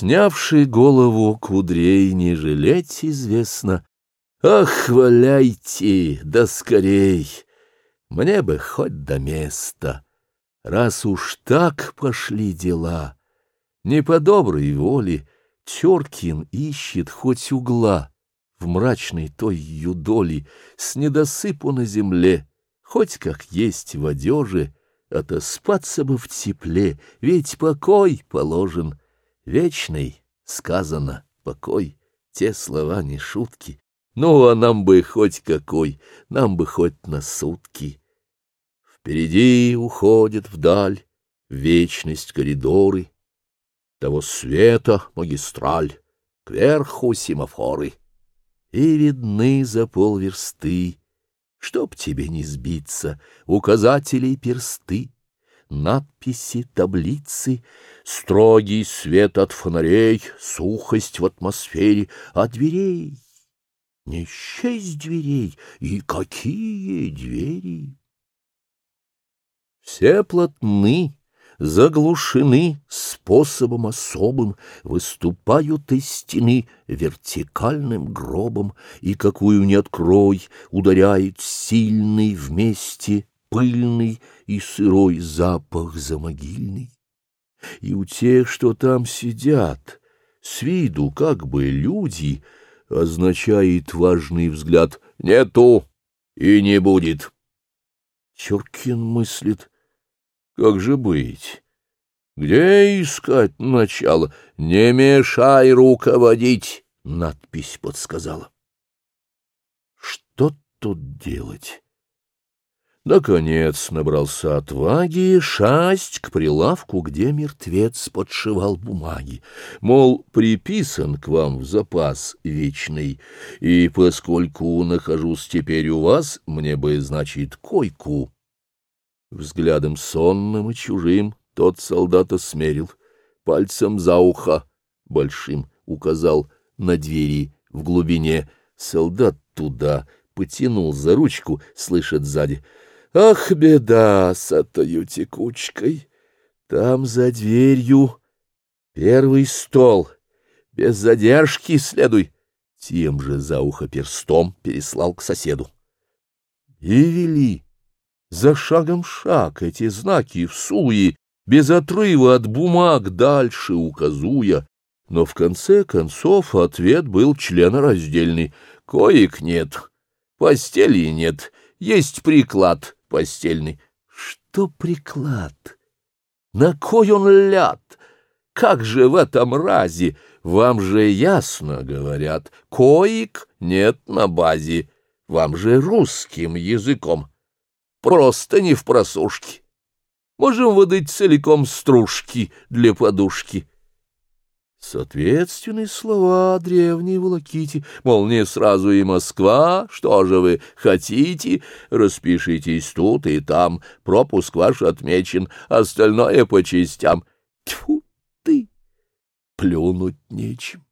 снявший голову кудрей не жалеть известно. Ах, валяйте, да скорей! Мне бы хоть до места. Раз уж так пошли дела, не по доброй воле Теркин ищет хоть угла в мрачной той юдоли, с недосыпу на земле, хоть как есть в одеже, отоспаться бы в тепле, ведь покой положен — вечный, сказано покой, те слова не шутки. Ну, а нам бы хоть какой, нам бы хоть на сутки. Впереди уходит вдаль вечность коридоры, Того света магистраль, кверху семафоры. И видны за полверсты, чтоб тебе не сбиться, указателей персты надписи, таблицы, строгий свет от фонарей, сухость в атмосфере, а дверей не счесть дверей, и какие двери! Все плотны, заглушены способом особым, выступают из стены вертикальным гробом, и какую не открой, ударяет сильный вместе пыльный и сырой запах замогильный. И у тех, что там сидят, с виду как бы люди, означает важный взгляд «нету и не будет». Теркин мыслит «как же быть?» Где искать начало? Не мешай руководить, надпись подсказала. Что тут делать? Наконец набрался отваги шасть к прилавку, где мертвец подшивал бумаги, мол, приписан к вам в запас вечный, и поскольку нахожусь теперь у вас, мне бы, значит, койку. Взглядом сонным и чужим тот солдата смерил, пальцем за ухо большим указал на двери в глубине, солдат туда потянул за ручку, слышит сзади — Ах, беда с отою текучкой! Там за дверью первый стол. Без задержки следуй. Тем же за ухо перстом переслал к соседу. И вели за шагом шаг эти знаки в суе, без отрыва от бумаг дальше указуя, но в конце концов ответ был членораздельный. Коек нет, постели нет, есть приклад — постельный. Что приклад? На кой он ляд? Как же в этом разе? Вам же ясно, говорят, коек нет на базе. Вам же русским языком. Просто не в просушке. Можем выдать целиком стружки для подушки. Соответственные слова древние волоките, мол, не сразу и Москва, что же вы хотите, распишитесь тут и там, пропуск ваш отмечен, остальное по частям. Тьфу ты! Плюнуть нечем.